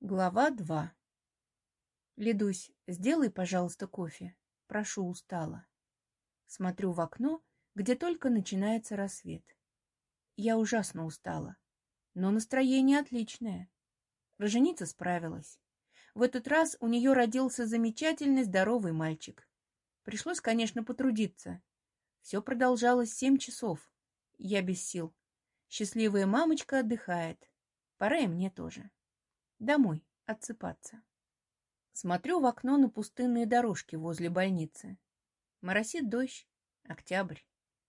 Глава два. Ледусь, сделай, пожалуйста, кофе. Прошу, устала. Смотрю в окно, где только начинается рассвет. Я ужасно устала, но настроение отличное. Роженица справилась. В этот раз у нее родился замечательный здоровый мальчик. Пришлось, конечно, потрудиться. Все продолжалось семь часов. Я без сил. Счастливая мамочка отдыхает. Пора и мне тоже. Домой, отсыпаться. Смотрю в окно на пустынные дорожки возле больницы. Моросит дождь. Октябрь.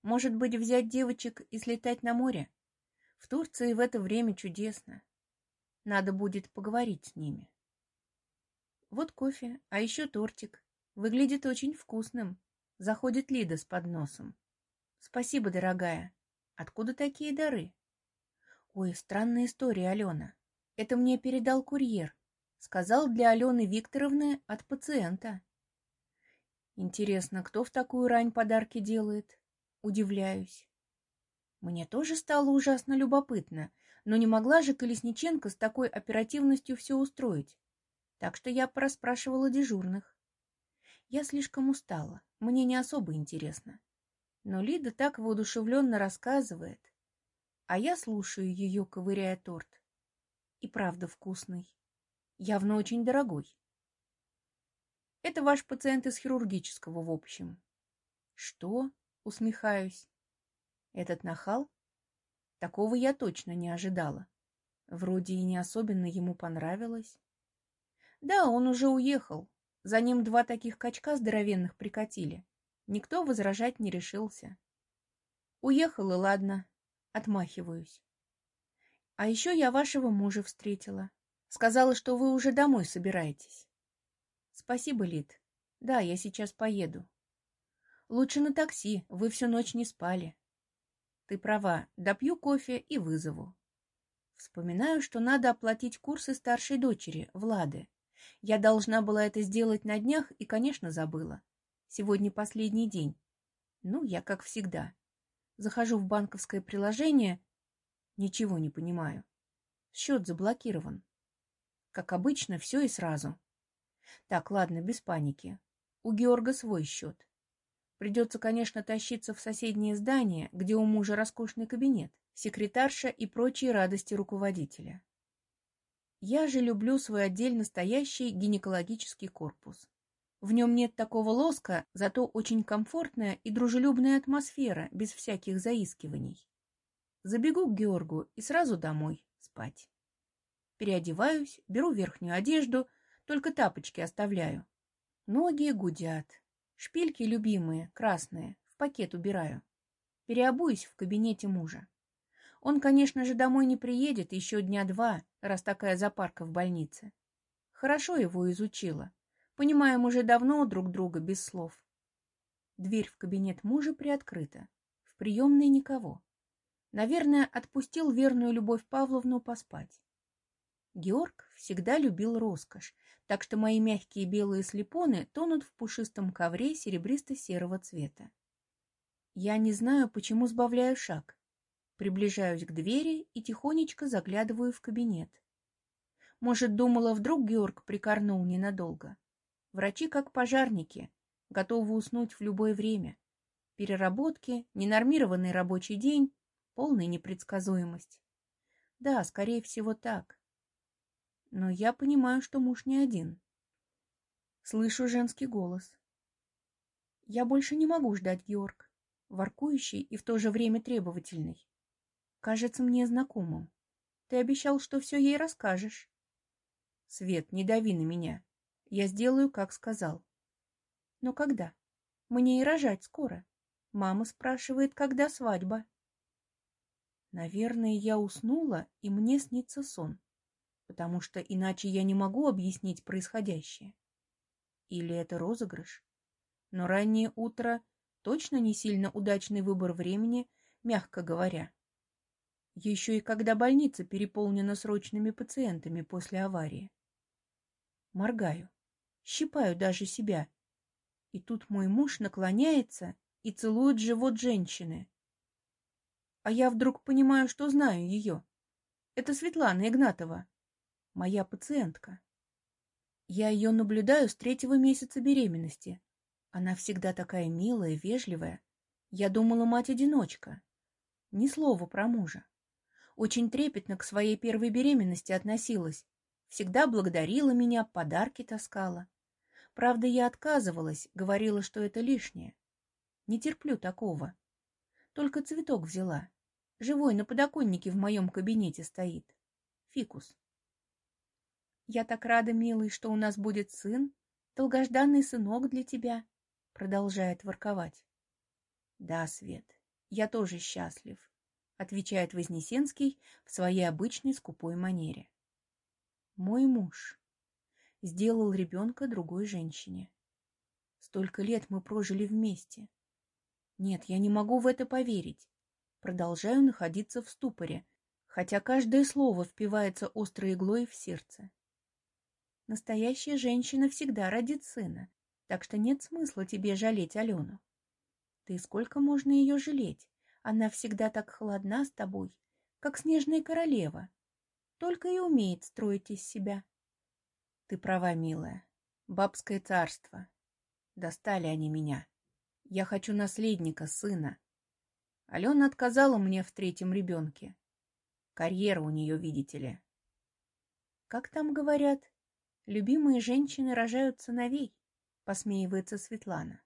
Может быть, взять девочек и слетать на море? В Турции в это время чудесно. Надо будет поговорить с ними. Вот кофе, а еще тортик. Выглядит очень вкусным. Заходит Лида с подносом. Спасибо, дорогая. Откуда такие дары? Ой, странная история, Алена. Это мне передал курьер. Сказал для Алены Викторовны от пациента. Интересно, кто в такую рань подарки делает? Удивляюсь. Мне тоже стало ужасно любопытно, но не могла же Колесниченко с такой оперативностью все устроить. Так что я проспрашивала дежурных. Я слишком устала, мне не особо интересно. Но Лида так воодушевленно рассказывает, а я слушаю ее, ковыряя торт и правда вкусный. Явно очень дорогой. Это ваш пациент из хирургического, в общем. Что? Усмехаюсь. Этот нахал? Такого я точно не ожидала. Вроде и не особенно ему понравилось. Да, он уже уехал. За ним два таких качка здоровенных прикатили. Никто возражать не решился. Уехал, и ладно. Отмахиваюсь. А еще я вашего мужа встретила. Сказала, что вы уже домой собираетесь. Спасибо, Лид. Да, я сейчас поеду. Лучше на такси, вы всю ночь не спали. Ты права, допью кофе и вызову. Вспоминаю, что надо оплатить курсы старшей дочери, Влады. Я должна была это сделать на днях и, конечно, забыла. Сегодня последний день. Ну, я как всегда. Захожу в банковское приложение Ничего не понимаю. Счет заблокирован. Как обычно, все и сразу. Так, ладно, без паники. У Георга свой счет. Придется, конечно, тащиться в соседнее здание, где у мужа роскошный кабинет, секретарша и прочие радости руководителя. Я же люблю свой отдельно стоящий гинекологический корпус. В нем нет такого лоска, зато очень комфортная и дружелюбная атмосфера, без всяких заискиваний. Забегу к Георгу и сразу домой спать. Переодеваюсь, беру верхнюю одежду, только тапочки оставляю. Ноги гудят. Шпильки любимые, красные, в пакет убираю. Переобуюсь в кабинете мужа. Он, конечно же, домой не приедет еще дня два, раз такая запарка в больнице. Хорошо его изучила. Понимаем уже давно друг друга без слов. Дверь в кабинет мужа приоткрыта. В приемной никого. Наверное, отпустил верную Любовь Павловну поспать. Георг всегда любил роскошь, так что мои мягкие белые слепоны тонут в пушистом ковре серебристо-серого цвета. Я не знаю, почему сбавляю шаг. Приближаюсь к двери и тихонечко заглядываю в кабинет. Может, думала, вдруг Георг прикорнул ненадолго. Врачи как пожарники, готовы уснуть в любое время. Переработки, ненормированный рабочий день полная непредсказуемость. Да, скорее всего, так. Но я понимаю, что муж не один. Слышу женский голос. Я больше не могу ждать, Георг. Воркующий и в то же время требовательный. Кажется мне знакомым. Ты обещал, что все ей расскажешь. Свет, не дави на меня. Я сделаю, как сказал. Но когда? Мне и рожать скоро. Мама спрашивает, когда свадьба. Наверное, я уснула, и мне снится сон, потому что иначе я не могу объяснить происходящее. Или это розыгрыш? Но раннее утро точно не сильно удачный выбор времени, мягко говоря. Еще и когда больница переполнена срочными пациентами после аварии. Моргаю, щипаю даже себя. И тут мой муж наклоняется и целует живот женщины, а я вдруг понимаю, что знаю ее. Это Светлана Игнатова. моя пациентка. Я ее наблюдаю с третьего месяца беременности. Она всегда такая милая, вежливая. Я думала, мать-одиночка. Ни слова про мужа. Очень трепетно к своей первой беременности относилась. Всегда благодарила меня, подарки таскала. Правда, я отказывалась, говорила, что это лишнее. Не терплю такого. Только цветок взяла. Живой на подоконнике в моем кабинете стоит. Фикус. Я так рада, милый, что у нас будет сын, долгожданный сынок для тебя, продолжает ворковать. Да, Свет, я тоже счастлив, отвечает Вознесенский в своей обычной скупой манере. Мой муж сделал ребенка другой женщине. Столько лет мы прожили вместе. Нет, я не могу в это поверить. Продолжаю находиться в ступоре, хотя каждое слово впивается острой иглой в сердце. Настоящая женщина всегда родит сына, так что нет смысла тебе жалеть Алену. Ты сколько можно ее жалеть? Она всегда так холодна с тобой, как снежная королева. Только и умеет строить из себя. Ты права, милая. Бабское царство. Достали они меня. Я хочу наследника, сына. Алена отказала мне в третьем ребенке. Карьера у нее, видите ли. Как там говорят, любимые женщины рожают сыновей, посмеивается Светлана.